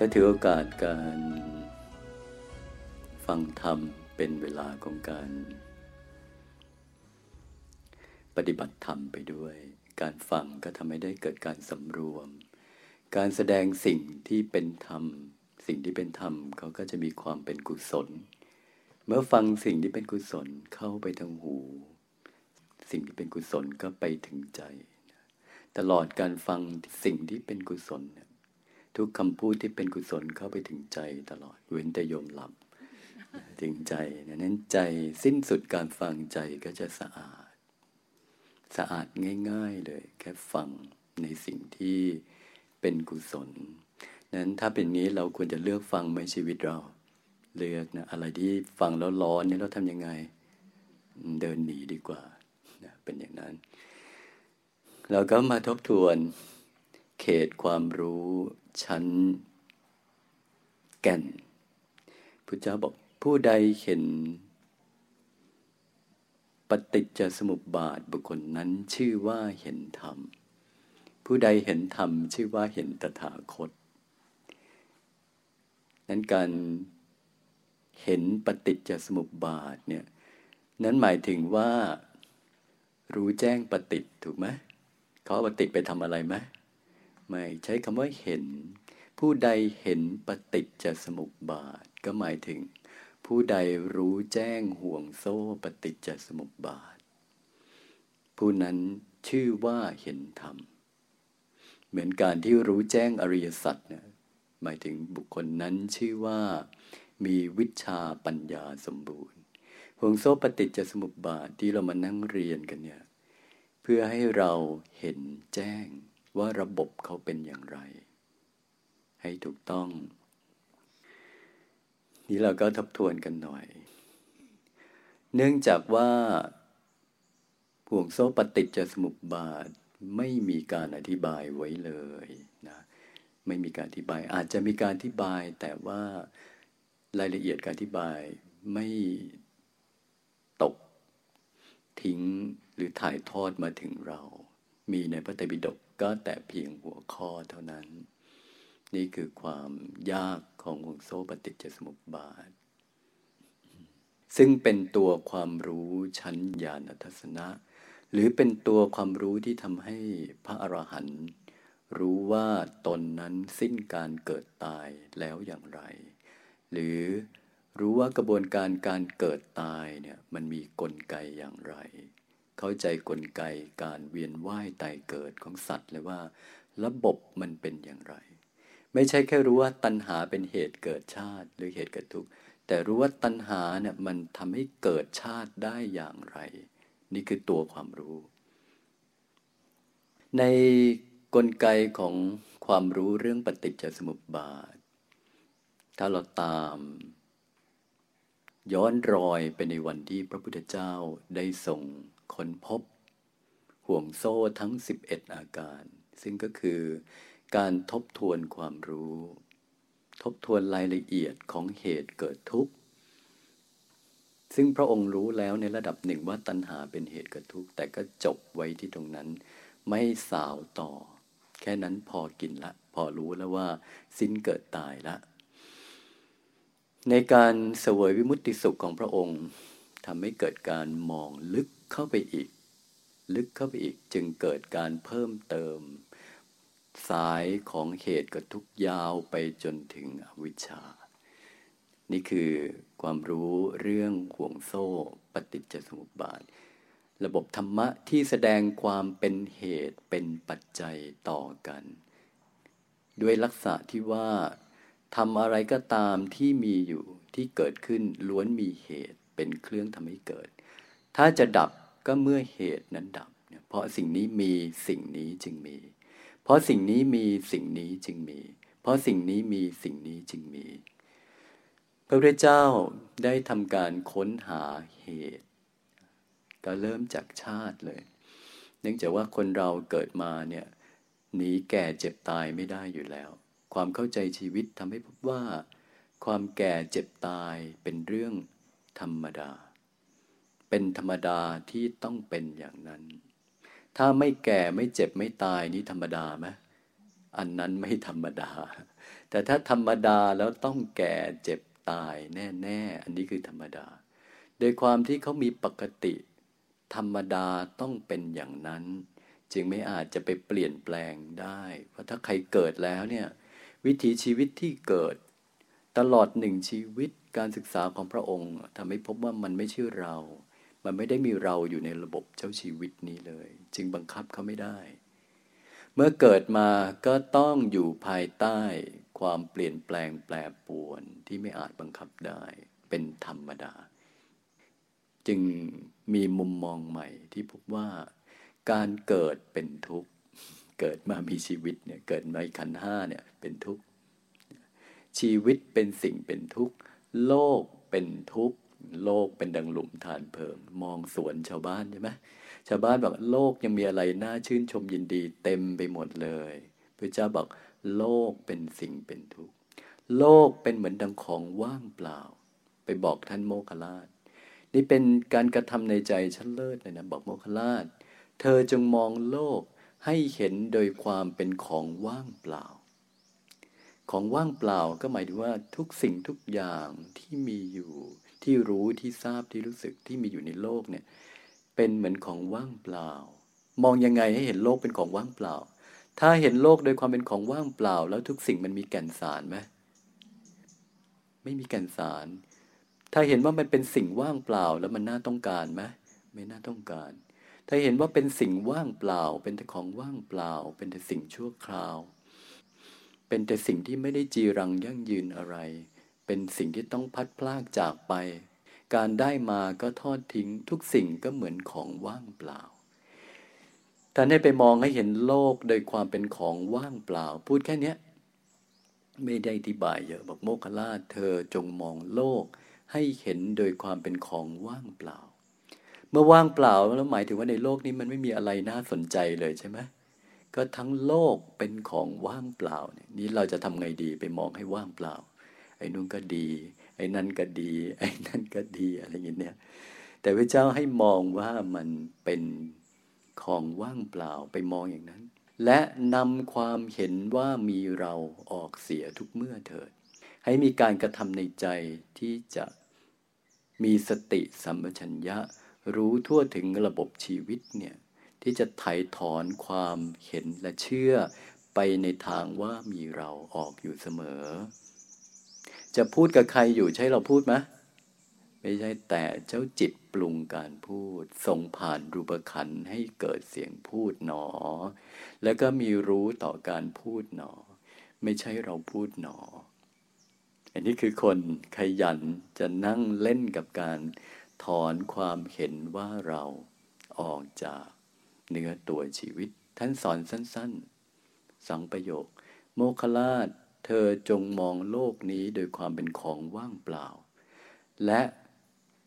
ก็ถือโอกาสการฟังธรรมเป็นเวลาของการ ปฏิบัติธรรมไปด้วย การฟังก็ทำให้ได้เกิดการสำรวม การแสดงสิ่งที่เป็นธรรม สิ่งที่เป็นธรรมเขาก็จะมีความเป็นกุศล เมื่อฟังสิ่งที่เป็นกุศลเข้าไปทางหู สิ่งที่เป็นกุศลก็ไปถึงใจ ตลอดการฟังสิ่งที่เป็นกุศล ทุกคำพูดที่เป็นกุศลเข้าไปถึงใจตลอดเว้นแต่โยมหลับถึงใจนั้นใจสิ้นสุดการฟังใจก็จะสะอาด สะอาดง่าย ๆเลย แค่ฟังในสิ่งที่เป็นกุศล นั้นถ้าเป็นนี้เราควรจะเลือกฟังในชีวิตเรา เลือกนะอะไรที่ฟังแล้วร้อนนี่เราทำยังไง เดินหนีดีกว่านะเป็นอย่างนั้น เราก็มาทบทวน เขตความรู้ชั้น แก่นพุทธเจ้าบอกผู้ใดเห็น ปฏิจจสมุปบาทบุคคลนั้นชื่อว่าเห็นธรรม ผู้ใดเห็นธรรมชื่อว่าเห็นตถาคต นั้นการเห็นปฏิจจสมุปบาทเนี่ยนั้นหมายถึงว่า รู้แจ้งปฏิจถูกไหมเขาปฏิจไปทำอะไรไหม ไม่ใช้คำว่าเห็น ผู้ใดเห็นปฏิจจสมุปบาท ก็หมายถึง ผู้ใดรู้แจ้งห่วงโซ่ปฏิจจสมุปบาท ผู้นั้นชื่อว่าเห็นธรรม เหมือนการที่รู้แจ้งอริยสัจนี่ยหมายถึงบุคคลนั้นชื่อว่า มีวิชาปัญญาสมบูรณ์ห่วงโซ่ปฏิจจสมุปบาทที่เรามานั่งเรียนกันเนี่ย เพื่อให้เราเห็นแจ้ง ว่าระบบเขาเป็นอย่างไร ให้ถูกต้อง นี่เราก็ทบทวนกันหน่อย เนื่องจากว่าห่วงโซ่ปฏิจจสมุปบาทไม่มีการอธิบายไว้เลยนะไม่มีการอธิบายอาจจะมีการอธิบาย แต่ว่ารายละเอียดการอธิบายไม่ตกทิ้งหรือถ่ายทอดมาถึงเรา มีในพระไตรปิฎกก็แต่เพียงหัวข้อเท่านั้น นี่คือความยากของวงโซ่ปฏิจจสมุปบาท ซึ่งเป็นตัวความรู้ชั้นญาณทัศนะ หรือเป็นตัวความรู้ที่ทำให้พระอรหันต์รู้ว่าตนนั้นสิ้นการเกิดตายแล้วอย่างไร หรือรู้ว่ากระบวนการการเกิดตายเนี่ยมันมีกลไกอย่างไร เข้าใจกลไกการเวียนว่ายตายเกิดของสัตว์เลยว่า ระบบมันเป็นอย่างไร ไม่ใช่แค่รู้ว่าตัณหาเป็นเหตุเกิดชาติ หรือเหตุเกิดทุกข์แต่รู้ว่าตัณหาเนี่ยมันทำให้เกิดชาติได้อย่างไร นี่คือตัวความรู้ ในกลไกของความรู้เรื่องปฏิจจสมุปบาท ถ้าเราตามย้อนรอยไปในวันที่พระพุทธเจ้าได้ทรง ค้นพบ ห่วงโซ่ทั้ง 11 อาการ ซึ่งก็คือการทบทวนความรู้ ทบทวนรายละเอียดของเหตุเกิดทุกข์ ซึ่งพระองค์รู้แล้วในระดับหนึ่งว่าตัณหาเป็นเหตุเกิดทุกข์แต่ก็จบไว้ที่ตรงนั้น ไม่สาวต่อ แค่นั้นพอกินละ พอรู้แล้วว่า สิ้นเกิดตายละ ในการเสวยวิมุตติสุขของพระองค์ ทำให้เกิดการมองลึกเข้าไปอีก ลึกเข้าไปอีกจึงเกิดการเพิ่มเติม สายของเหตุกับทุกยาวไปจนถึงอวิชชา นี่คือความรู้เรื่องห่วงโซ่ปฏิจจสมุปบาท ระบบธรรมะที่แสดงความเป็นเหตุเป็นปัจจัยต่อกัน ด้วยลักษณะที่ว่าทำอะไรก็ตามที่มีอยู่ที่เกิดขึ้นล้วนมีเหตุ เป็นเครื่องทำให้เกิด ถ้าจะดับก็เมื่อเหตุนั้นดับ เพราะสิ่งนี้มีสิ่งนี้จึงมี เพราะสิ่งนี้มีสิ่งนี้จึงมี เพราะสิ่งนี้มีสิ่งนี้จึงมี พระพุทธเจ้าได้ทำการค้นหาเหตุ ก็เริ่มจากชาติเลย เนื่องจากว่าคนเราเกิดมาเนี่ยหนีแก่เจ็บตายไม่ได้อยู่แล้ว ความเข้าใจชีวิตทำให้พบว่า ความแก่เจ็บตายเป็นเรื่อง ธรรมดา เป็นธรรมดาที่ต้องเป็นอย่างนั้น ถ้าไม่แก่ไม่เจ็บไม่ตายนี่ธรรมดาไหมอันนั้นไม่ธรรมดา แต่ถ้าธรรมดาแล้วต้องแก่เจ็บตายแน่ๆ อันนี้คือธรรมดา โดยความที่เขามีปกติ ธรรมดาต้องเป็นอย่างนั้น จึงไม่อาจจะไปเปลี่ยนแปลงได้ เพราะถ้าใครเกิดแล้วเนี่ย วิถีชีวิตที่เกิด ตลอดหนึ่งชีวิตการศึกษาของพระองค์ทำให้พบว่ามันไม่ใช่เรา มันไม่ได้มีเราอยู่ในระบบเจ้าชีวิตนี้เลย จึงบังคับเขาไม่ได้ เมื่อเกิดมาก็ต้องอยู่ภายใต้ความเปลี่ยนแปลงแปรปรวนที่ไม่อาจบังคับได้ เป็นธรรมดา จึงมีมุมมองใหม่ที่พบว่าการเกิดเป็นทุกข์ เกิดมามีชีวิตเนี่ยเกิดในขันห้าเนี่ยเป็นทุกข์ ชีวิตเป็นสิ่งเป็นทุกข์ โลกเป็นทุกข์ โลกเป็นดังหลุมฐานเพิง มองสวนชาวบ้านใช่ไหมชาวบ้านบอกโลกยังมีอะไรน่าชื่นชมยินดีเต็มไปหมดเลยพระเจ้าบอก โลกเป็นสิ่งเป็นทุกข์ โลกเป็นเหมือนดังของว่างเปล่า ไปบอกท่านโมคลาช นี่เป็นการกระทำในใจชั้นเลิศเลยนะบอกโมคลาช เธอจงมองโลกให้เห็นโดยความเป็นของว่างเปล่า ของว่างเปล่าก็หมายถึงว่าทุกสิ่งทุกอย่างที่มีอยู่ ที่รู้ที่ทราบที่รู้สึกที่มีอยู่ในโลกเนี่ย เป็นเหมือนของว่างเปล่า มองยังไงให้เห็นโลกเป็นของว่างเปล่า ถ้าเห็นโลกโดยความเป็นของว่างเปล่า แล้วทุกสิ่งมันมีแก่นสารไหมไม่มีแก่นสาร ถ้าเห็นว่ามันเป็นสิ่งว่างเปล่าแล้วมันน่าต้องการไหมไม่น่าต้องการ ถ้าเห็นว่าเป็นสิ่งว่างเปล่า เป็นแต่ของว่างเปล่า เป็นแต่สิ่งชั่วคราว เป็นแต่สิ่งที่ไม่ได้จีรังยั่งยืนอะไร เป็นสิ่งที่ต้องพัดพลากจากไป การได้มาก็ทอดทิ้งทุกสิ่งก็เหมือนของว่างเปล่าท่านให้ไปมองให้เห็นโลกโดยความเป็นของว่างเปล่า พูดแค่นี้ไม่ได้อธิบายเยอะบอกโมคลาเธอจงมองโลก ให้เห็นโดยความเป็นของว่างเปล่า เมื่อว่างเปล่าแล้วหมายถึงว่าในโลกนี้มันไม่มีอะไรน่าสนใจเลยใช่ไหม ก็ทั้งโลกเป็นของว่างเปล่าเนี่ยนี้เราจะทำไงดีไปมองให้ว่างเปล่า ไอ้นู่นก็ดี ไอ้นั่นก็ดี ไอ้นั่นก็ดีอะไรอย่างเงี้ยแต่พระเจ้าให้มองว่ามันเป็นของว่างเปล่าไปมองอย่างนั้น และนำความเห็นว่ามีเราออกเสียทุกเมื่อเถิด ให้มีการกระทำในใจที่จะมีสติสัมปชัญญะ รู้ทั่วถึงระบบชีวิตเนี่ย ที่จะไถ่ถอนความเห็นและเชื่อไปในทางว่ามีเราออกอยู่เสมอ จะพูดกับใครอยู่ใช่เราพูดไหมไม่ใช่แต่เจ้าจิตปรุงการพูดส่งผ่านรูปขันให้เกิดเสียงพูดหนอ แล้วก็มีรู้ต่อการพูดหนอ ไม่ใช่เราพูดหนอ อันนี้คือคนขยันจะนั่งเล่นกับการถอนความเห็นว่าเราออกจาก เนื้อตัวชีวิต ท่านสอนสั้นๆสองประโยค โมคลาช เธอจงมองโลกนี้โดยความเป็นของว่างเปล่า และ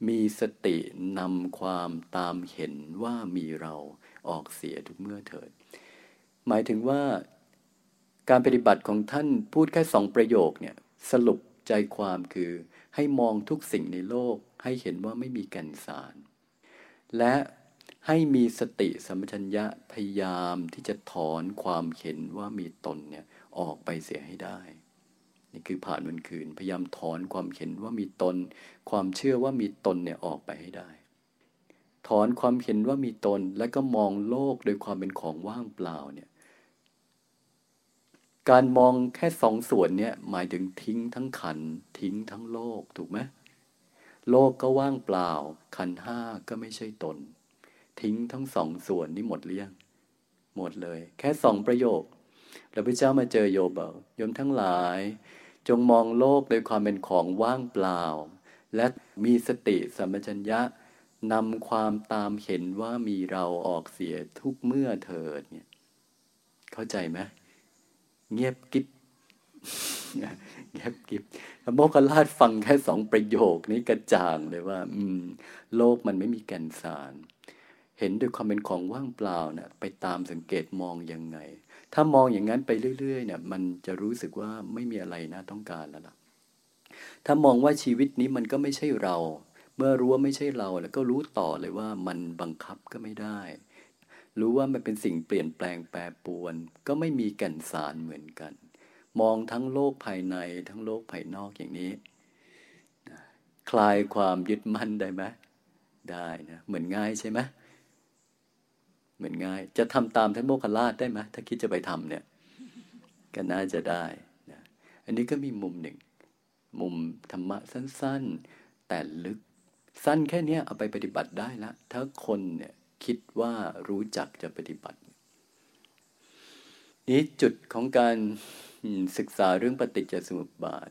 มีสตินำความตามเห็นว่ามีเราออกเสียทุกเมื่อเถิด หมายถึงว่าการปฏิบัติของท่านพูดแค่สองประโยคเนี่ยสรุปใจความคือให้มองทุกสิ่งในโลกให้เห็นว่าไม่มีแก่นสาร และ ให้มีสติสัมปชัญญะพยายามที่จะถอนความเห็นว่ามีตนเนี่ยออกไปเสียให้ได้นี่คือผ่านวันคืน พยายามถอนความเห็นว่ามีตน ความเชื่อว่ามีตนเนี่ยออกไปให้ได้ ถอนความเห็นว่ามีตนแล้วก็มองโลกโดยความเป็นของว่างเปล่าเนี่ยการมองแค่สองส่วนเนี่ยหมายถึงทิ้งทั้งขันทิ้งทั้งโลกถูกไหมโลกก็ว่างเปล่า ขันห้าก็ไม่ใช่ตน ทิ้งทั้งสองส่วนนี่หมดเรี่ยงหมดเลย แค่สองประโยค แล้วพระเจ้ามาเจอโยบบอกโยมทั้งหลาย จงมองโลกโดยความเป็นของว่างเปล่า และมีสติสัมปชัญญะนำความตามเห็นว่ามีเราออกเสียทุกเมื่อเถิดเนี่ยเข้าใจไหมเงียบกิบเงียบกิบโมกขลาชฟังแค่สองประโยคนี้กระจ่างเลยว่า อืม โลกมันไม่มีแก่นสาร เห็นด้วยความเป็นของว่างเปล่าเนะี่ยไปตามสังเกตมองยังไง ถ้ามองอย่างนั้นไปเรื่อยๆเนี่ยมันจะรู้สึกว่าไม่มีอะไรนะต้องการแล้วล่ะ ถ้ามองว่าชีวิตนี้มันก็ไม่ใช่เรา เมื่อรู้ว่าไม่ใช่เราแล้วก็รู้ต่อเลยว่ามันบังคับก็ไม่ได้ รู้ว่ามันเป็นสิ่งเปลี่ยนแปลงแปรปรวน ก็ไม่มีแก่นสารเหมือนกัน มองทั้งโลกภายในทั้งโลกภายนอกอย่างนี้ คลายความยึดมั่นได้ไหมได้นะเหมือนง่ายใช่ไหม เหมือนง่าย จะทำตามท่านโมคคลาชได้ไหมถ้าคิดจะไปทำเนี่ย ก็น่าจะได้นะอันนี้ก็มีมุมหนึ่ง มุมธรรมะสั้น ๆ แต่ลึก สั้นแค่นี้เอาไปปฏิบัติได้ล้วถ้าคนเนี่ยคิดว่ารู้จักจะปฏิบัติ นี้จุดของการศึกษาเรื่องปฏิจจสมุปบาท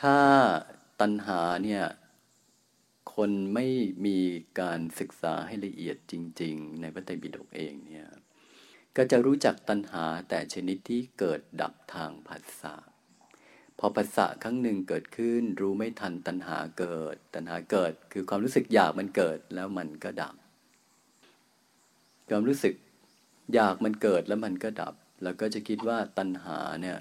ถ้าตัณหาเนี่ย คนไม่มีการศึกษาให้ละเอียดจริง ๆ ในพระไตรปิฎกเองเนี่ยก็จะรู้จักตัณหาแต่ชนิดที่เกิดดับทางผัสสะพอผัสสะครั้งหนึ่งเกิดขึ้น รู้ไม่ทันตัณหาเกิด ตัณหาเกิด คือความรู้สึกอยากมันเกิดแล้วมันก็ดับ ความรู้สึกอยากมันเกิดแล้วมันก็ดับ แล้วก็จะคิดว่าตัณหาเนี่ย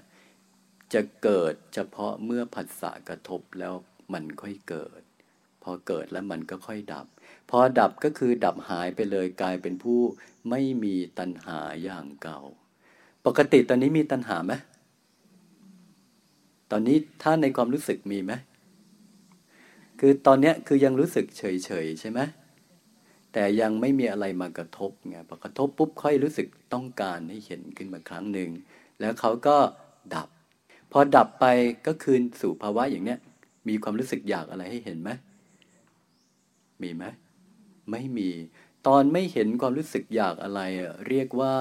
จะเกิดเฉพาะเมื่อผัสสะกระทบแล้วมันค่อยเกิด พอเกิดแล้วมันก็ค่อยดับ พอดับก็คือดับหายไปเลยกลายเป็นผู้ไม่มีตัณหาอย่างเก่า ปกติตอนนี้มีตัณหาไหมตอนนี้ถ้าในความรู้สึกมีไหมคือตอนนี้คือยังรู้สึกเฉยๆใช่ไหมแต่ยังไม่มีอะไรมากระทบไงพอกระทบปุ๊บค่อยรู้สึกต้องการให้เห็นขึ้นมาครั้งหนึ่งแล้วเขาก็ดับ พอดับไปก็คืนสู่ภาวะอย่างเนี้ยมีความรู้สึกอยากอะไรให้เห็นไหม มีไหมไม่มี ตอนไม่เห็นความรู้สึกอยากอะไร เรียกว่า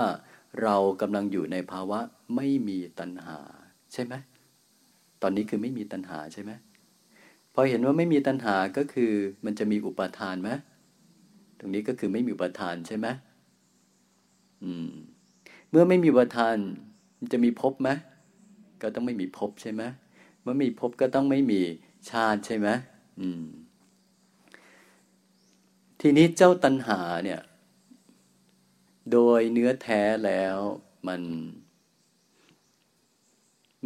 เรากำลังอยู่ในภาวะไม่มีตัณหา ใช่ไหมตอนนี้คือไม่มีตัณหาใช่ไหมพอเห็นว่าไม่มีตัณหาก็คือมันจะมีอุปทานไหมตรงนี้ก็คือไม่มีอุปทานใช่ไหมอืม เมื่อไม่มีอุปทานจะมีภพไหมก็ต้องไม่มีภพใช่ไหมเมื่อมีภพก็ต้องไม่มีชาติใช่ไหมอืม ทีนี้เจ้าตัณหาเนี่ย โดยเนื้อแท้แล้วมัน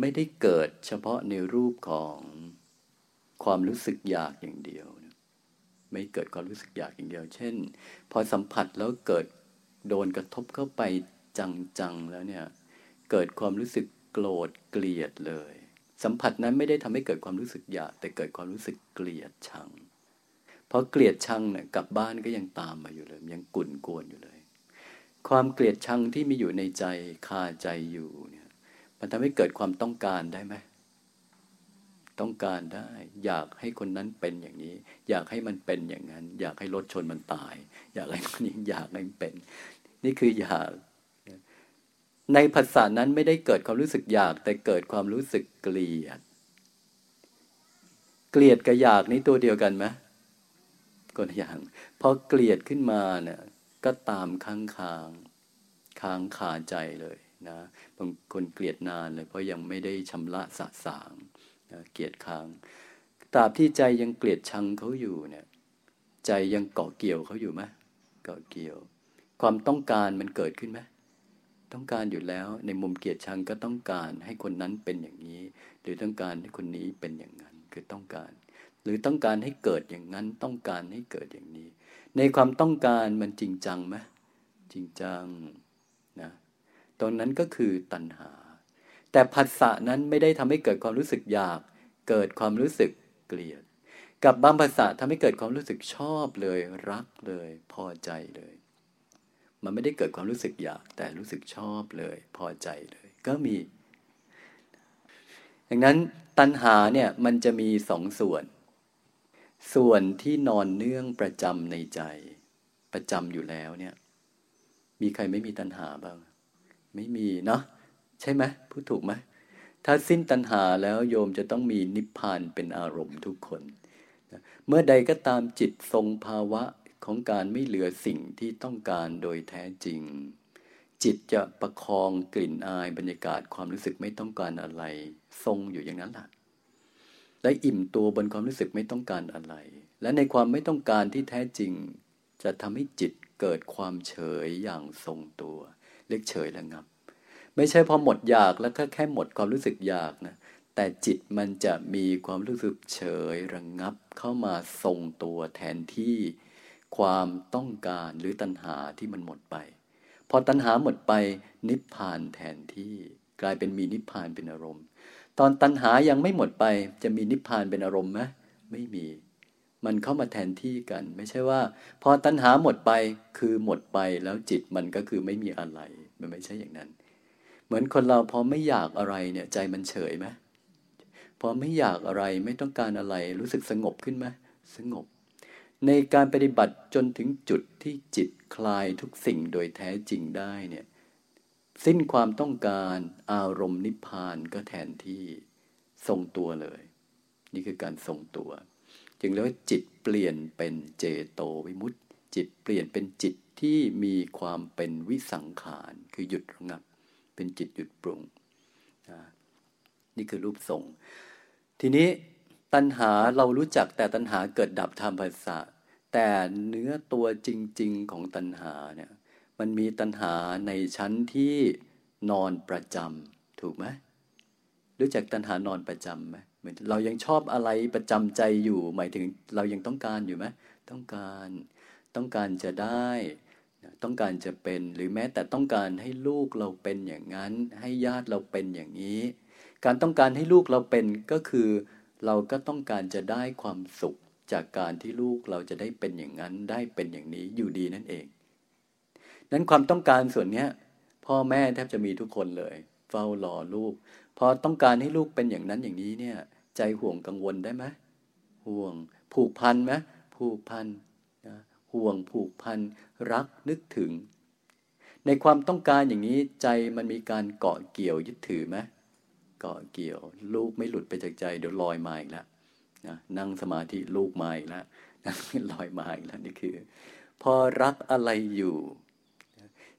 ไม่ได้เกิดเฉพาะในรูปของความรู้สึกอยากอย่างเดียว ไม่เกิดความรู้สึกอยากอย่างเดียว เช่น พอสัมผัสแล้วเกิดโดนกระทบเข้าไปจังๆแล้วเนี่ย เกิดความรู้สึกโกรธเกลียดเลย สัมผัสนั้นไม่ได้ทำให้เกิดความรู้สึกอยาก แต่เกิดความรู้สึกเกลียดชัง ราะเกลียดชังเนี่ยกลับบ้านก็ยังตามมาอยู่เลยยังกุ่นกวนอยู่เลย ความเกลียดชังที่มีอยู่ในใจคาใจอยู่เนี่ยมันทำให้เกิดความต้องการได้ไหมต้องการได้ อยากให้คนนั้นเป็นอย่างนี้ อยากให้มันเป็นอย่างนั้น อยากให้รถชนมันตาย อยากให้คนนี้อยากให้มันเป็น นี่คืออยาก ในภาษานั้นไม่ได้เกิดความรู้สึกอยาก แต่เกิดความรู้สึกเกลียด เกลียดกับอยากนี่ตัวเดียวกันไหม คนอย่างพอเกลียดขึ้นมาเนี่ยก็ตามค้างค้างค้างคาใจเลยนะบางคนเกลียดนานเลย เพราะยังไม่ได้ชำระสะสางนะเกลียดค้างตราบที่ใจยังเกลียดชังเขาอยู่เนี่ยใจยังเกาะเกี่ยวเขาอยู่ไหมเกาะเกี่ยว ความต้องการมันเกิดขึ้นไหมต้องการอยู่แล้วในมุมเกลียดชังก็ต้องการให้คนนั้นเป็นอย่างนี้ หรือต้องการให้คนนี้เป็นอย่างนั้น คือต้องการ หรือต้องการให้เกิดอย่างนั้นต้องการให้เกิดอย่างนี้ ในความต้องการมันจริงจังไหมจริงจังนะตรงนั้นก็คือตัณหา แต่ผัสสะนั้นไม่ได้ทำให้เกิดความรู้สึกอยาก เกิดความรู้สึกเกลียด กับบางภาษาทำให้เกิดความรู้สึกชอบเลยรักเลย พอใจเลย มันไม่ได้เกิดความรู้สึกอยาก แต่รู้สึกชอบเลย พอใจเลย ก็มีดังนั้นตัณหาเนี่ยมันจะมีสองส่วน ส่วนที่นอนเนื่องประจำในใจ ประจำอยู่แล้วเนี่ย มีใครไม่มีตัณหาบ้าง ไม่มีเนาะใช่ไหมพูดถูกไหมถ้าสิ้นตัณหาแล้วโยมจะต้องมีนิพพานเป็นอารมณ์ทุกคน เมื่อใดก็ตามจิตทรงภาวะของการไม่เหลือสิ่งที่ต้องการโดยแท้จริง จิตจะประคองกลิ่นอายบรรยากาศความรู้สึกไม่ต้องการอะไร ทรงอยู่อย่างนั้นแหละ และอิ่มตัวบนความรู้สึกไม่ต้องการอะไร และในความไม่ต้องการที่แท้จริง จะทำให้จิตเกิดความเฉยอย่างทรงตัว เรียกเฉยระงับ ไม่ใช่พอหมดอยากแล้วก็แค่หมดความรู้สึกอยากนะแต่จิตมันจะมีความรู้สึกเฉยระงับเข้ามาทรงตัวแทนที่ความต้องการหรือตัณหาที่มันหมดไป พอตัณหาหมดไปนิพพานแทนที่กลายเป็นมีนิพพานเป็นอารมณ์ ตอนตัณหายังไม่หมดไปจะมีนิพพานเป็นอารมณ์ไหมไม่มี มันเข้ามาแทนที่กัน ไม่ใช่ว่า พอตัณหาหมดไปคือหมดไปแล้วจิตมันก็คือไม่มีอะไร มันไม่ใช่อย่างนั้น เหมือนคนเราพอไม่อยากอะไรเนี่ยใจมันเฉยไหมพอไม่อยากอะไรไม่ต้องการอะไร รู้สึกสงบขึ้นไหมสงบ ในการปฏิบัติจนถึงจุดที่จิตคลายทุกสิ่งโดยแท้จริงได้เนี่ย สิ้นความต้องการอารมณ์นิพพานก็แทนที่ทรงตัวเลย นี่คือการทรงตัว จึงเรียกว่าจิตเปลี่ยนเป็นเจโตวิมุตติ จิตเปลี่ยนเป็นจิตที่มีความเป็นวิสังขารคือหยุดระงับ เป็นจิตหยุดปรุงนี่คือรูปทรง ทีนี้ตัณหาเรารู้จักแต่ตัณหาเกิดดับทางภาษาแต่เนื้อตัวจริง ๆ ของตัณหาเนี่ย มันมีตัณหาในชั้นที่นอนประจำถูกไหมรู้จักตัณหานอนประจำไหมเหมือนเรายังชอบอะไรประจำใจอยู่ หมายถึงเรายังต้องการอยู่ไหมต้องการต้องการจะได้ ต้องการจะเป็นหรือแม้แต่ต้องการให้ลูกเราเป็นอย่างนั้น ให้ญาติเราเป็นอย่างนี้ การต้องการให้ลูกเราเป็นก็คือ เราก็ต้องการจะได้ความสุขจากการที่ลูกเราจะได้เป็นอย่างนั้น ได้เป็นอย่างนี้อยู่ดีนั่นเอง นั้นความต้องการส่วนนี้พ่อแม่แทบจะมีทุกคนเลย เฝ้ารอลูก พอต้องการให้ลูกเป็นอย่างนั้นอย่างนี้เนี่ย ใจห่วงกังวลได้ไหมห่วง ผูกพันไหมผูกพันนะห่วงผูกพันรักนึกถึง ในความต้องการอย่างนี้ใจมันมีการเกาะเกี่ยวยึดถือไหมเกาะเกี่ยว ลูกไม่หลุดไปจากใจเดี๋ยวลอยมาอีกแล้วนะนั่งสมาธิลูกมาอีกแล้วลอยมาอีกแล้วนี่คือ พอรักอะไรอยู่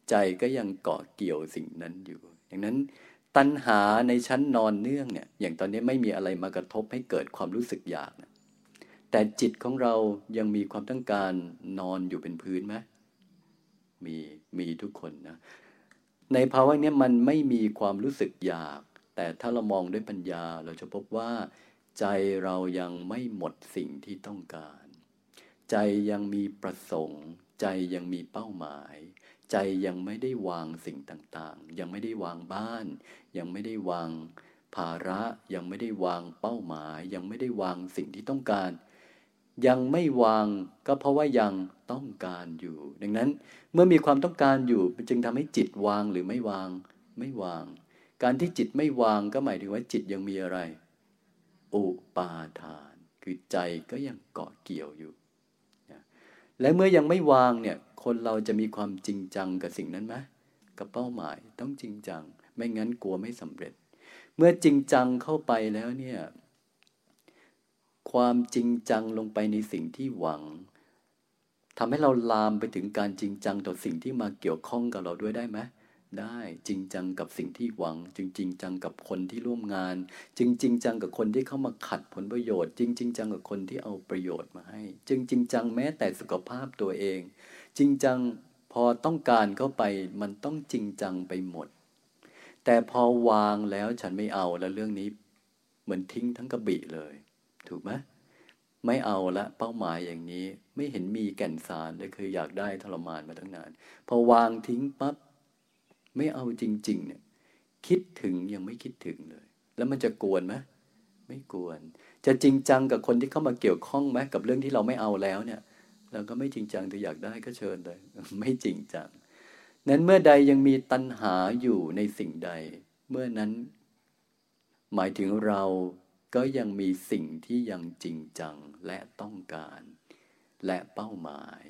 ใจก็ยังเกาะเกี่ยวสิ่งนั้นอยู่ อย่างนั้นตัณหาในชั้นนอนเนื่องเนี่ย อย่างตอนนี้ไม่มีอะไรมากระทบให้เกิดความรู้สึกอยากนะแต่จิตของเรายังมีความต้องการนอนอยู่เป็นพื้นไหมมีมีทุกคนนะในภาวะนี้มันไม่มีความรู้สึกอยาก แต่ถ้าเรามองด้วยปัญญาเราจะพบว่า ใจเรายังไม่หมดสิ่งที่ต้องการ ใจยังมีประสงค์ ใจยังมีเป้าหมาย ใจยังไม่ได้วางสิ่งต่างๆ ยังไม่ได้วางบ้าน ยังไม่ได้วางภาระ ยังไม่ได้วางเป้าหมาย ยังไม่ได้วางสิ่งที่ต้องการ ยังไม่วางก็เพราะว่ายังต้องการอยู่ ดังนั้นเมื่อมีความต้องการอยู่จึงทำให้จิตวางหรือไม่วางไม่วาง การที่จิตไม่วางก็หมายถึงว่าจิตยังมีอะไร อุปาทาน คือใจก็ยังเกาะเกี่ยวอยู่ และเมื่อยังไม่วางเนี่ย คนเราจะมีความจริงจังกับสิ่งนั้นไหมกับเป้าหมายต้องจริงจัง ไม่งั้นกลัวไม่สำเร็จ เมื่อจริงจังเข้าไปแล้วเนี่ยความจริงจังลงไปในสิ่งที่หวังทำให้เราลามไปถึงการจริงจังต่อสิ่งที่มาเกี่ยวข้องกับเราด้วยได้ไหมได้จริงจังกับสิ่งที่หวัง จริงจริงจังกับคนที่ร่วมงาน จริงจริงจังกับคนที่เข้ามาขัดผลประโยชน์ จริงจริงจังกับคนที่เอาประโยชน์มาให้ จึงจริงจังแม้แต่สุขภาพตัวเอง จริงจังพอต้องการเข้าไปมันต้องจริงจังไปหมด แต่พอวางแล้วฉันไม่เอาแล้วเรื่องนี้ เหมือนทิ้งทั้งกระบี่เลย ถูกไหมไม่เอาละเป้าหมายอย่างนี้ไม่เห็นมีแก่นสารเลยคืออยากได้ทรมานมาตั้งนาน พอวางทิ้งปับ๊บไม่เอาจริง ๆ เนี่ย คิดถึงยังไม่คิดถึงเลย แล้วมันจะกวนไหมไม่กวน จะจริงจังกับคนที่เข้ามาเกี่ยวข้องไหมกับเรื่องที่เราไม่เอาแล้วเนี่ย เราก็ไม่จริงจังแต่อยากได้ก็เชิญเลย ไม่จริงจัง นั้นเมื่อใดยังมีตัณหาอยู่ในสิ่งใด เมื่อนั้น หมายถึงเราก็ยังมีสิ่งที่ยังจริงจังและต้องการ และเป้าหมาย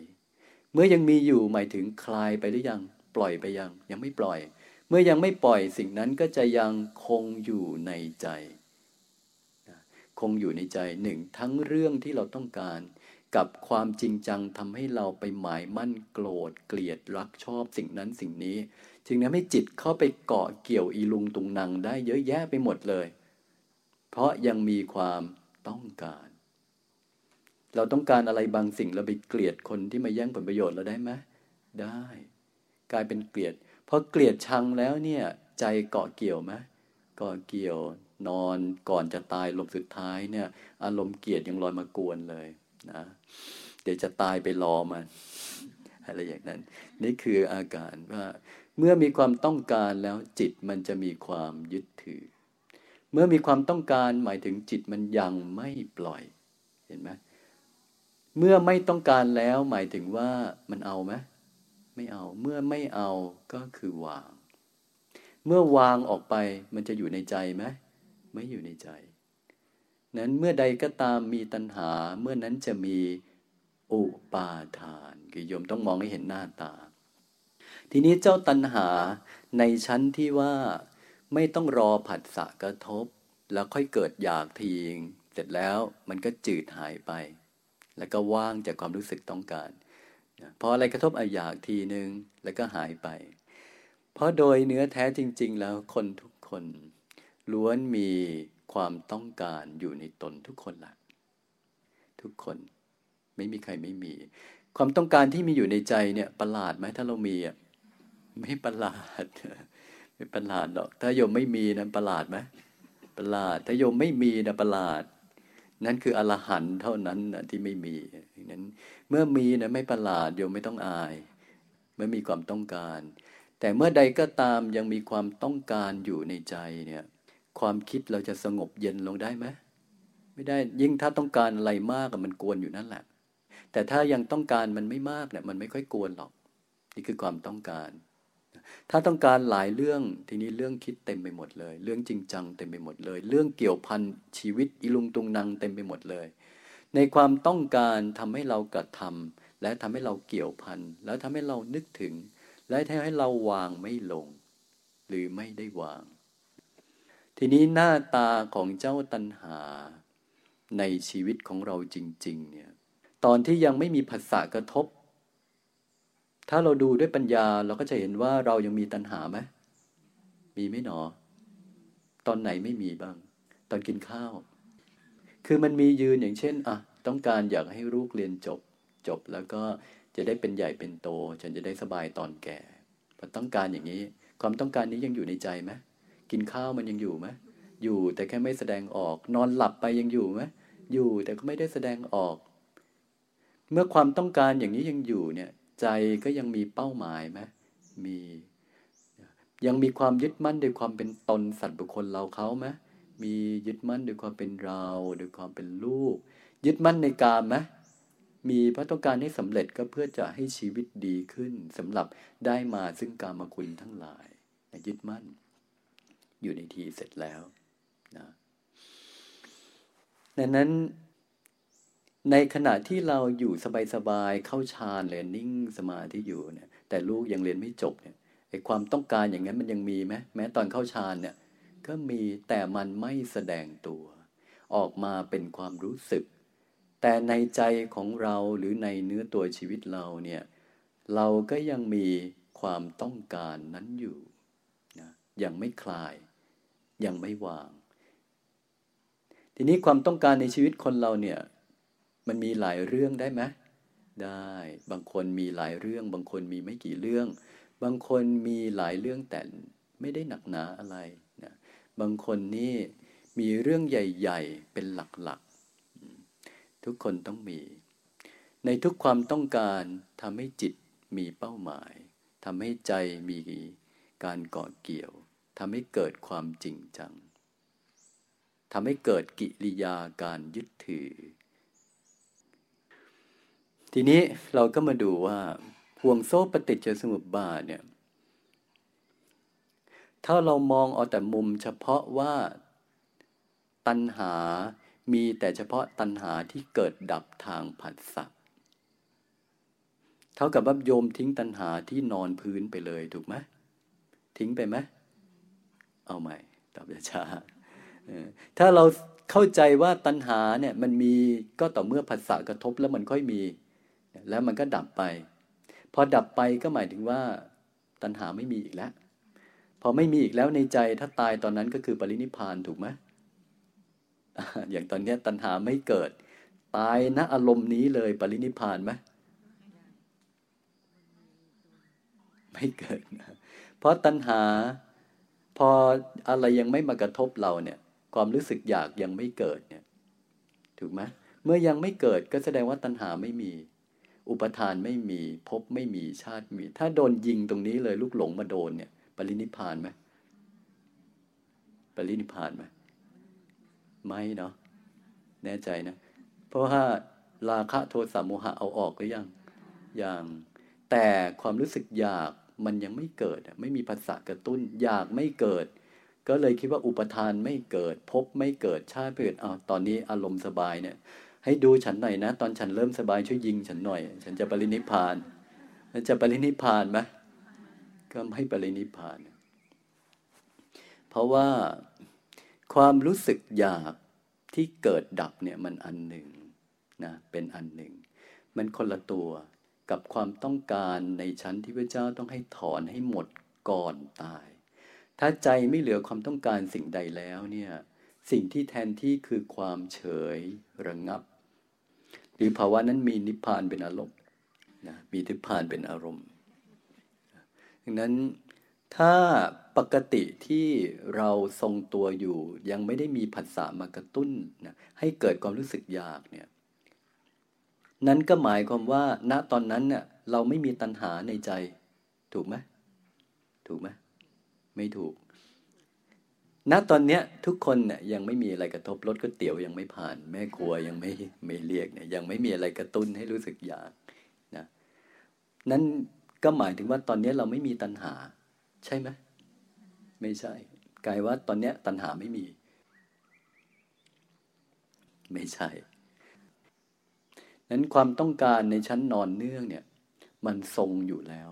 เมื่อยังมีอยู่หมายถึงคลายไปหรือยัง ปล่อยไปยัง ยังไม่ปล่อย เมื่อยังไม่ปล่อยสิ่งนั้นก็จะยังคงอยู่ในใจ คงอยู่ในใจหนึ่งทั้งเรื่องที่เราต้องการ กับความจริงจังทำให้เราไปหมายมั่นโกรธเกลียดรักชอบสิ่งนั้นสิ่งนี้ จึงทำให้จิตเข้าไปเกาะเกี่ยวอีลุงตุงนังได้เยอะแยะไปหมดเลย เพราะยังมีความต้องการ เราต้องการอะไรบางสิ่งเราไปเกลียดคนที่มาแย่งผลประโยชน์เราได้ไหมได้ กลายเป็นเกลียดพอเกลียดชังแล้วเนี่ย ใจเกาะเกี่ยวไหมเกาะเกี่ยวนอนก่อนจะตายลมสุดท้ายเนี่ย อารมณ์เกลียดยังลอยมากวนเลยนะ เดี๋ยวจะตายไปรอมันอะไรอย่างนั้น นี่คืออาการว่าเมื่อมีความต้องการแล้วจิตมันจะมีความยึดถือ เมื่อมีความต้องการหมายถึงจิตมันยังไม่ปล่อย เห็นไหมเมื่อไม่ต้องการแล้วหมายถึงว่ามันเอาไหมไม่เอา เมื่อไม่เอาก็คือวาง เมื่อวางออกไปมันจะอยู่ในใจไหมไม่อยู่ในใจ นั้นเมื่อใดก็ตามมีตัณหา เมื่อนั้นจะมี อุปาทาน คือโยมต้องมองให้เห็นหน้าตา ทีนี้เจ้าตัณหาในชั้นที่ว่าไม่ต้องรอผัสสะกระทบ แล้วค่อยเกิดอยากทีงเสร็จแล้วมันก็จืดหายไป แล้วก็ว่างจากความรู้สึกต้องการพออะไรกระทบออยากทีหนึ่งแล้วก็หายไป เพราะโดยเนื้อแท้จริง ๆ แล้วคนทุกคนล้วนมีความต้องการอยู่ในตนทุกคนละทุกคน ไม่มีใครไม่มี ความต้องการที่มีอยู่ในใจเนี่ยประหลาดไหมถ้าเรามีอะไม่ประหลาด ไม่ประหลาดหรอก ถ้าโยมไม่มีนั้นประหลาดไหมประหลาด ถ้าโยมไม่มีนะประหลาด นั่นคืออรหันต์เท่านั้นนะที่ไม่มีนั้น เมื่อมีนะไม่ประหลาดโยมไม่ต้องอายไม่มีความต้องการ แต่เมื่อใดก็ตามยังมีความต้องการอยู่ในใจเนี่ย ความคิดเราจะสงบเย็นลงได้ไหมไม่ได้ยิ่งถ้าต้องการอะไรมากมันกวนอยู่นั่นแหละ แต่ถ้ายังต้องการมันไม่มากเนี่ยมันไม่ค่อยกวนหรอก นี่คือความต้องการ ถ้าต้องการหลายเรื่องทีนี้เรื่องคิดเต็มไปหมดเลย เรื่องจริงจังเต็มไปหมดเลย เรื่องเกี่ยวพันชีวิตอิลุงตุงนางเต็มไปหมดเลย ในความต้องการทำให้เรากระทำและทำให้เราเกี่ยวพันแล้วทำให้เรานึกถึง และทำให้เราวางไม่ลง หรือไม่ได้วาง ทีนี้หน้าตาของเจ้าตัณหาในชีวิตของเราจริง ๆ เนี่ย ตอนที่ยังไม่มีผัสสะกระทบ ถ้าเราดูด้วยปัญญาเราก็จะเห็นว่าเรายังมีตัณหาไหมมีไม่หนอ ตอนไหนไม่มีบ้าง ตอนกินข้าว คือมันมียืนอย่างเช่นอะต้องการอยากให้ลูกเรียนจบ จบแล้วก็จะได้เป็นใหญ่เป็นโต ฉันจะได้สบายตอนแก่พอต้องการอย่างนี้ ความต้องการนี้ยังอยู่ในใจไหมกินข้าวมันยังอยู่ไหมอยู่แต่แค่ไม่แสดงออก นอนหลับไปยังอยู่ไหมอยู่แต่ก็ไม่ได้แสดงออก เมื่อความต้องการอย่างนี้ยังอยู่เนี่ย ใจก็ยังมีเป้าหมายไหมมียังมีความยึดมั่นด้วยความเป็นตนสัตว์บุคคลเราเขาไหมมียึดมั่นด้วยความเป็นเราด้วยความเป็นลูก ยึดมั่นในกามไหมมีเพราะต้องการให้สำเร็จก็เพื่อจะให้ชีวิตดีขึ้นสำหรับได้มาซึ่งกามคุณทั้งหลายยึดมั่น อยู่ในทีเสร็จแล้วนะดังนั้น ในขณะที่เราอยู่สบายๆเข้าฌานเลยนิ่งสมาธิอยู่เนี่ย แต่ลูกยังเรียนไม่จบเนี่ยไอ้ความต้องการอย่างนั้นมันยังมีไหมแม้ตอนเข้าฌานเนี่ย ก็มีแต่มันไม่แสดงตัว ออกมาเป็นความรู้สึก แต่ในใจของเราหรือในเนื้อตัวชีวิตเราเนี่ย เราก็ยังมีความต้องการนั้นอยู่นะยังไม่คลาย ยังไม่วาง ทีนี้ความต้องการในชีวิตคนเราเนี่ย มันมีหลายเรื่องได้ไหมได้ บางคนมีหลายเรื่อง บางคนมีไม่กี่เรื่อง บางคนมีหลายเรื่องแต่ไม่ได้หนักหนาอะไรนะบางคนนี่มีเรื่องใหญ่ ๆ เป็นหลักๆ ทุกคนต้องมี ในทุกความต้องการทำให้จิตมีเป้าหมายทำให้ใจมีการเกาะเกี่ยวทำให้เกิดความจริงจังทำให้เกิดกิริยาการยึดถือ ทีนี้เราก็มาดูว่าห่วงโซ่ปฏิจจสมุปบาทเนี่ย ถ้าเรามองเอาแต่มุมเฉพาะว่าตัณหามีแต่เฉพาะตัณหาที่เกิดดับทางผัสสะเท่ากับว่าโยมทิ้งตัณหาที่นอนพื้นไปเลยถูกไหมทิ้งไปไหมเอาใหม่ตอบช้าถ้าเราเข้าใจว่าตัณหาเนี่ยมันมีก็ต่อเมื่อผัสสะกระทบแล้วมันค่อยมี แล้วมันก็ดับไป พอดับไปก็หมายถึงว่า ตัณหาไม่มีอีกแล้ว พอไม่มีอีกแล้วในใจถ้าตายตอนนั้นก็คือปรินิพานถูกไหมอย่างตอนนี้ตัณหาไม่เกิด ตายณอารมณ์นี้เลยปรินิพานไหมไม่เกิดนะเพราะตัณหาพออะไรยังไม่มากระทบเราเนี่ย ความรู้สึกอยากยังไม่เกิดเนี่ย ถูกไหมเมื่อยังไม่เกิดก็แสดงว่าตัณหาไม่มี อุปทานไม่มีพบไม่มีชาติมี ถ้าโดนยิงตรงนี้เลยลูกหลงมาโดนเนี่ย ปรินิพานไหมปรินิพานไหมไม่เนาะแน่ใจนะ เพราะว่าราคะโทสะโมหะเอาออกหรือยังยังแต่ความรู้สึกอยากมันยังไม่เกิดไม่มีภาษากระตุ้น อยากไม่เกิด ก็เลยคิดว่าอุปทานไม่เกิด พบไม่เกิดชาติเกิดอ้าตอนนี้อารมณ์สบายเนี่ย ให้ดูฉันหน่อยนะ ตอนฉันเริ่มสบายช่วยยิงฉันหน่อย ฉันจะปรินิพานจะปรินิพานไหมก็ไม่ปรินิพาน เพราะว่าความรู้สึกอยากที่เกิดดับเนี่ยมันอันหนึ่งนะเป็นอันหนึ่ง มันคนละตัวกับความต้องการในชั้นที่พระเจ้าต้องให้ถอนให้หมดก่อนตาย ถ้าใจไม่เหลือความต้องการสิ่งใดแล้วเนี่ยสิ่งที่แทนที่คือความเฉยระงงับ หรือภาวะนั้นมีนิพพานเป็นอารมณ์นะมีนิพพานเป็นอารมณ์ดังนั้นถ้าปกติที่เราทรงตัวอยู่ ยังไม่ได้มีผัสสะมากระตุ้นนะให้เกิดความรู้สึกอยากเนี่ยนั้นก็หมายความว่า ณตอนนั้นเนี่ยเราไม่มีตัณหาในใจ ถูกไหมถูกไหมไม่ถูก ณตอนเนี้ยทุกคนเนี่ยยังไม่มีอะไรกระทบรถก๋วยเตี๋ยวยังไม่ผ่าน แม่ครัวยังไม่ไม่เรียกเนี่ยยังไม่มีอะไรกระตุ้นให้รู้สึกอยากนะนั้นก็หมายถึงว่าตอนนี้เราไม่มีตัณหา ใช่ไหมไม่ใช่กลายว่าตอนเนี้ยตัณหาไม่มี ไม่ใช่นั้นความต้องการในชั้นนอนเนื่องเนี่ย มันทรงอยู่แล้ว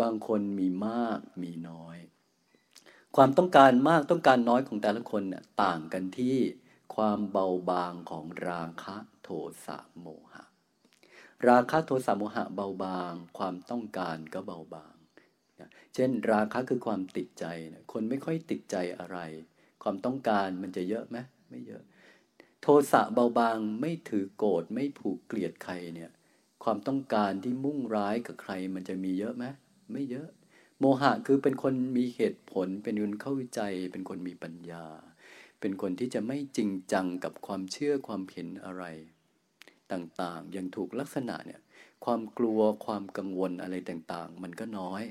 บางคนมีมากมีน้อย ความต้องการมากต้องการน้อยของแต่ละคนเนี่ยต่างกันที่ความเบาบางของราคะโทสะโมหะ ราคะโทสะโมหะเบาบาง ความต้องการก็เบาบาง เช่น ราคะคือความติดใจ คนไม่ค่อยติดใจอะไร ความต้องการมันจะเยอะไหมไม่เยอะ โทสะเบาบางไม่ถือโกรธไม่ผูกเกลียดใครเนี่ย ความต้องการที่มุ่งร้ายกับใครมันจะมีเยอะไหมไม่เยอะ โมหะคือเป็นคนมีเหตุผล เป็นคนเข้าใจ เป็นคนมีปัญญา เป็นคนที่จะไม่จริงจังกับความเชื่อความเห็นอะไร ต่างๆยังถูกลักษณะเนี่ยความกลัวความกังวลอะไรต่างๆ มันก็น้อย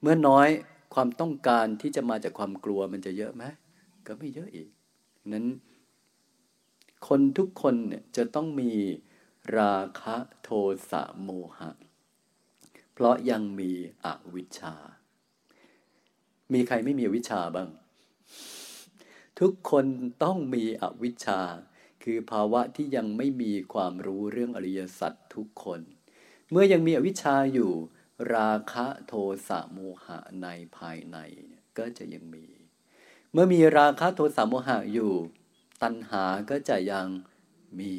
เมื่อน้อยความต้องการที่จะมาจากความกลัวมันจะเยอะไหมก็ไม่เยอะอีกนั้น คนทุกคนเนี่ยจะต้องมีราคะโทสะโมหะ เพราะยังมีอวิชชา มีใครไม่มีวิชาบ้าง ทุกคนต้องมีอวิชชา คือภาวะที่ยังไม่มีความรู้เรื่องอริยสัจทุกคน เมื่อยังมีอวิชชาอยู่ ราคะโทสะโมหะในภายในก็จะยังมี เมื่อมีราคะโทสะโมหะอยู่ ตัณหาก็จะยังมี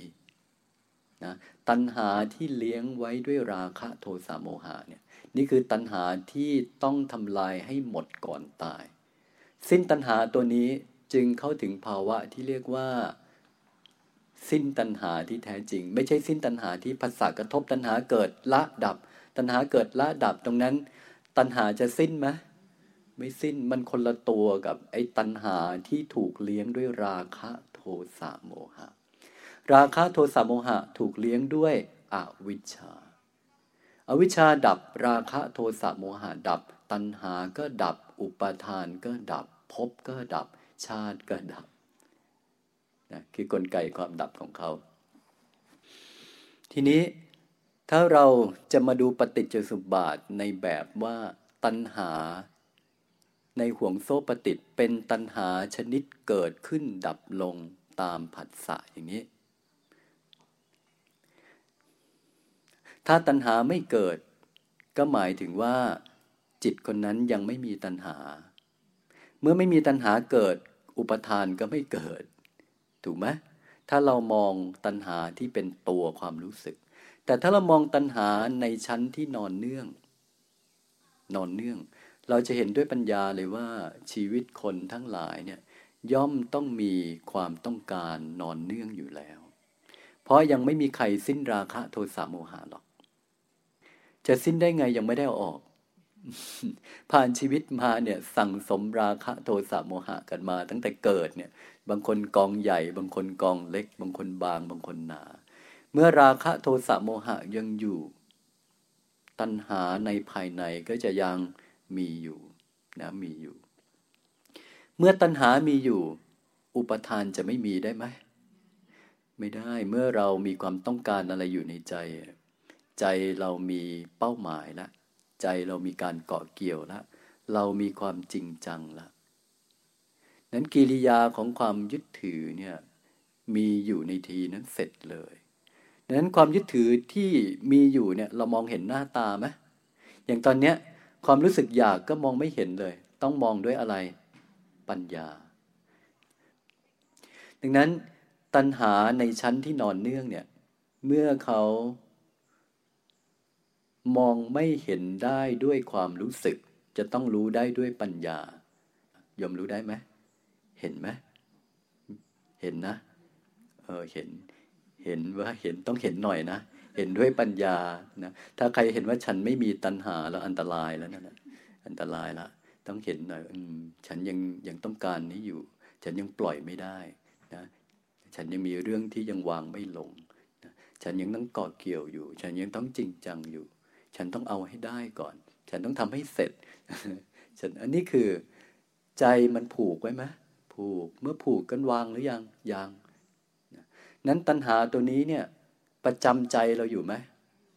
นะตัณหาที่เลี้ยงไว้ด้วยราคะโทสะโมหะเนี่ย นี่คือตัณหาที่ต้องทำลายให้หมดก่อนตาย สิ้นตัณหาตัวนี้จึงเข้าถึงภาวะที่เรียกว่า สิ้นตัณหาที่แท้จริง ไม่ใช่สิ้นตัณหาที่ภาษากระทบตัณหาเกิดละดับ ตัณหาเกิดละดับตรงนั้น ตัณหาจะสิ้นไหมไม่สิ้นมันคนละตัวกับไอ้ตัณหาที่ถูกเลี้ยงด้วยราคะโทสะโมหะ ราคะโทสะโมหะถูกเลี้ยงด้วยอวิชชา อวิชชาดับราคะโทสะโมหะดับ ตัณหาก็ดับ อุปาทานก็ดับภพก็ดับ ชาติก็ดับนะคือกลไกความดับของเขา ทีนี้ถ้าเราจะมาดูปฏิจจสุบาทในแบบว่าตัณหา ในห่วงโซ่ปฏิจเป็นตัณหาชนิดเกิดขึ้นดับลงตามผัสสะอย่างนี้ ถ้าตัณหาไม่เกิด ก็หมายถึงว่า จิตคนนั้นยังไม่มีตัณหา เมื่อไม่มีตัณหาเกิด อุปทานก็ไม่เกิด ถูกไหมถ้าเรามองตัณหาที่เป็นตัวความรู้สึก แต่ถ้าเรามองตัณหาในชั้นที่นอนเนื่อง นอนเนื่อง เราจะเห็นด้วยปัญญาเลยว่าชีวิตคนทั้งหลายเนี่ยย่อมต้องมีความต้องการนอนเนื่องอยู่แล้ว เพราะยังไม่มีใครสิ้นราคะโทสะโมหะหรอก จะสิ้นได้ไงยังไม่ได้ออก ผ่านชีวิตมาเนี่ย สั่งสมราคะโทสะโมหะกันมา ตั้งแต่เกิดเนี่ย บางคนกองใหญ่ บางคนกองเล็ก บางคนบาง บางคนหนา เมื่อราคะโทสะโมหะยังอยู่ ตัณหาในภายในก็จะยังมีอยู่นะมีอยู่ เมื่อตัณหามีอยู่ อุปทานจะไม่มีได้ไหมไม่ได้เมื่อเรามีความต้องการอะไรอยู่ในใจ ใจเรามีเป้าหมายละ ใจเรามีการเกาะเกี่ยวละ เรามีความจริงจังละ นั้นกิริยาของความยึดถือเนี่ยมีอยู่ในทีนั้นเสร็จเลยดังนั้นความยึดถือที่มีอยู่เนี่ยเรามองเห็นหน้าตาไหมอย่างตอนเนี้ยความรู้สึกอยากก็มองไม่เห็นเลย ต้องมองด้วยอะไรปัญญา ดังนั้นตัณหาในชั้นที่นอนเนื่องเนี่ย เมื่อเขา มองไม่เห็นได้ด้วยความรู้สึก จะต้องรู้ได้ด้วยปัญญายอมรู้ได้ไหมเห็นไหมเห็นนะเออเห็นเห็นว่าเห็นต้องเห็นหน่อยนะเห็นด้วยปัญญานะถ้าใครเห็นว่าฉันไม่มีตัณหาแล้วอันตรายแล้วนั่นอันตรายละต้องเห็นหน่อยอฉันยังยังต้องการนี้อยู่ ฉันยังปล่อยไม่ได้นะฉันยังมีเรื่องที่ยังวางไม่ลงนะฉันยังต้องเกาะเกี่ยวอยู่ ฉันยังต้องจริงจังอยู่ ฉันต้องเอาให้ได้ก่อน ฉันต้องทำให้เสร็จ ฉันอันนี้คือใจมันผูกไว้ไหมผูกเมื่อผูกกันวางหรือยังยังนั้นตัณหาตัวนี้เนี่ยประจำใจเราอยู่ไหม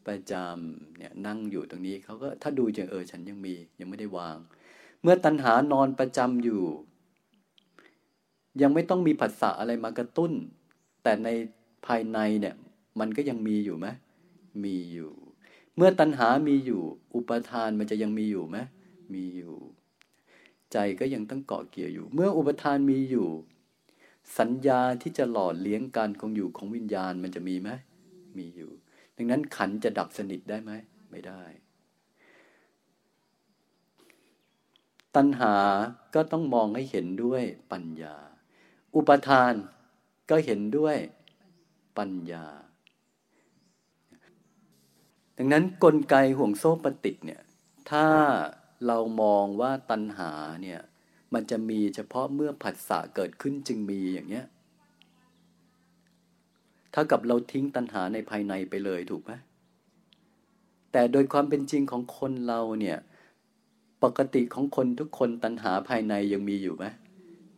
ประจำเนี่ยนั่งอยู่ตรงนี้เขาก็ถ้าดูอย่างเออฉันยังมียังไม่ได้วาง เมื่อตัณหานอนประจำอยู่ ยังไม่ต้องมีผัสสะอะไรมากระตุ้น แต่ในภายในเนี่ย มันก็ยังมีอยู่ไหมมีอยู่ เมื่อตัณหามีอยู่ อุปทานมันจะยังมีอยู่ไหมมีอยู่ ใจก็ยังต้องเกาะเกี่ยวอยู่ เมื่ออุปทานมีอยู่ สัญญาที่จะหล่อเลี้ยงการคงอยู่ของวิญญาณมันจะมีไหมมีอยู่ ดังนั้นขันจะดับสนิทได้ไหมไม่ได้ ตัณหาก็ต้องมองให้เห็นด้วยปัญญา อุปทานก็เห็นด้วยปัญญา ดังนั้นกลไกห่วงโซ่ปฏิติเนี่ยถ้าเรามองว่าตัณหาเนี่ยมันจะมีเฉพาะเมื่อผัสสะเกิดขึ้นจึงมีอย่างเนี้ยถ้ากับเราทิ้งตัณหาในภายในไปเลยถูกไหมแต่โดยความเป็นจริงของคนเราเนี่ยปกติของคนทุกคนตัณหาภายในยังมีอยู่ไหม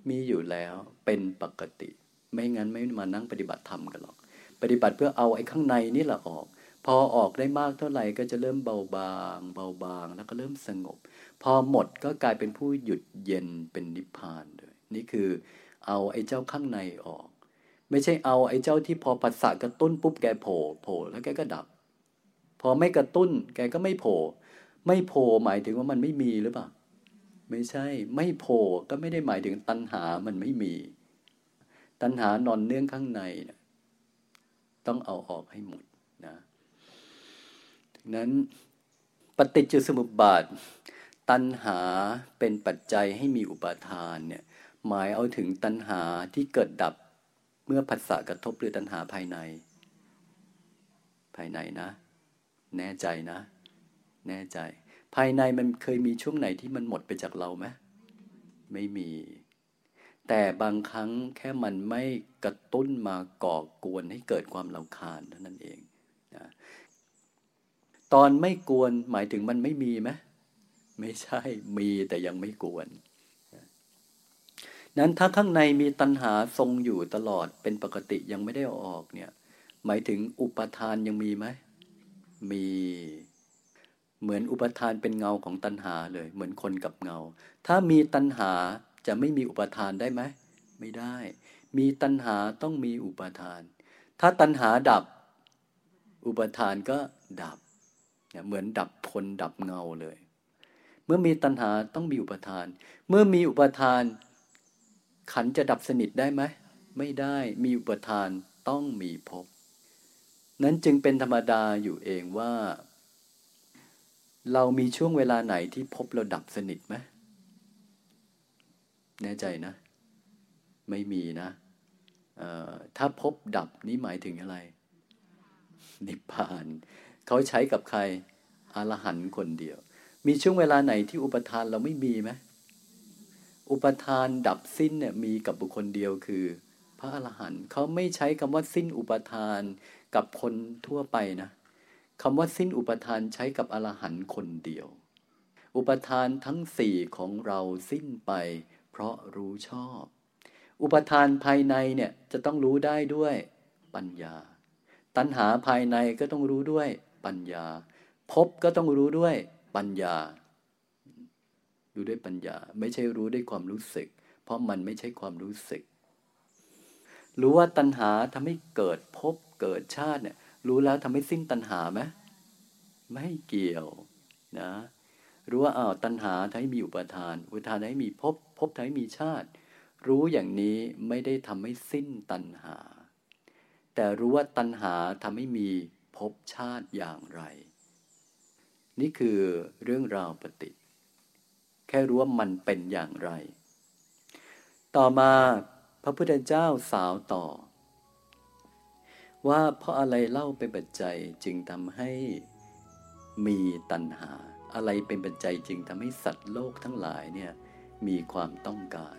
มีอยู่แล้วเป็นปกติ ไม่งั้นไม่มานั่งปฏิบัติธรรมกันหรอก ปฏิบัติเพื่อเอาไอ้ข้างในนี่แหละออก พอออกได้มากเท่าไหร่ก็จะเริ่มเบาบาง เบาบางแล้วก็เริ่มสงบ พอหมดก็กลายเป็นผู้หยุดเย็นเป็นนิพพานเลยนี่คือเอาไอ้เจ้าข้างในออก ไม่ใช่เอาไอ้เจ้าที่พอปัสสะกระตุ้นปุ๊บแกโผล่โผล่แล้วแกก็ดับ พอไม่กระตุ้น แกก็ไม่โผล่ไม่โผล่หมายถึงว่ามันไม่มีหรือเปล่าไม่ใช่ไม่โผล่ก็ไม่ได้หมายถึงตัณหามันไม่มี ตัณหานอนเนื่องข้างใน ต้องเอาออกให้หมด นั้นปฏิจจสมุปบาท ตัณหาเป็นปัจจัยให้มีอุปาทานเนี่ยหมายเอาถึงตัณหาที่เกิดดับเมื่อผัสสะกระทบหรือตัณหาภายใน ภายในนะ แน่ใจนะ แน่ใจ ภายในมันเคยมีช่วงไหนที่มันหมดไปจากเราไหมไม่มี แต่บางครั้งแค่มันไม่กระตุ้นมาก่อกวนให้เกิดความลาคาญเท่านั้นเองนะ ตอนไม่กวนหมายถึงมันไม่มีไหมไม่ใช่มีแต่ยังไม่กวนนั้นถ้าข้างในมีตัณหาทรงอยู่ตลอดเป็นปกติยังไม่ได้ออกเนี่ย หมายถึงอุปทานยังมีไหมมีเหมือนอุปทานเป็นเงาของตัณหาเลย เหมือนคนกับเงา ถ้ามีตัณหาจะไม่มีอุปทานได้ไหมไม่ได้ มีตัณหาต้องมีอุปทาน ถ้าตัณหาดับ อุปทานก็ดับ เหมือนดับพลดับเงาเลย เมื่อมีตัณหาต้องมีอุปทาน เมื่อมีอุปทาน ขันจะดับสนิทได้ไหมไม่ได้มีอุปทานต้องมีภพนั้นจึงเป็นธรรมดาอยู่เองว่า เรามีช่วงเวลาไหนที่พบเราดับสนิทไหมแน่ใจนะ ไม่มีนะถ้าพบดับนี่หมายถึงอะไร นิพพาน เขาใช้กับใครอรหันต์คนเดียว มีช่วงเวลาไหนที่อุปทานเราไม่มีไหมอุปทานดับสิ้นเนี่ยมีกับบุคคลเดียวคือ พระอรหันต์เขาไม่ใช้คำว่าสิ้นอุปทานกับคนทั่วไปนะคำว่าสิ้นอุปทานใช้กับอรหันต์คนเดียว อุปทานทั้งสี่ของเราสิ้นไป เพราะรู้ชอบ อุปทานภายในเนี่ยจะต้องรู้ได้ด้วยปัญญา ตัณหาภายในก็ต้องรู้ด้วย ปัญญา พบก็ต้องรู้ด้วยปัญญา รู้ด้วยปัญญา ไม่ใช่รู้ด้วยความรู้สึก เพราะมันไม่ใช่ความรู้สึก รู้ว่าตัณหาทำให้เกิดพบเกิดชาติเนี่ย รู้แล้วทำให้สิ้นตัณหาไหมไม่เกี่ยวนะรู้ว่าอ้าวตัณหาทำให้มีอุปทาน อุปทานทำให้มีพบพบทำให้มีชาติ รู้อย่างนี้ไม่ได้ทำให้สิ้นตัณหา แต่รู้ว่าตัณหาทำให้มี พบชาติอย่างไร นี่คือเรื่องราวปฏิแค่รู้ว่ามันเป็นอย่างไร ต่อมาพระพุทธเจ้าสาวต่อ ว่าเพราะอะไรเล่าเป็นปัจจัยจึงทำให้มีตัณหา อะไรเป็นปัจจัยจึงทำให้สัตว์โลกทั้งหลายเนี่ยมีความต้องการ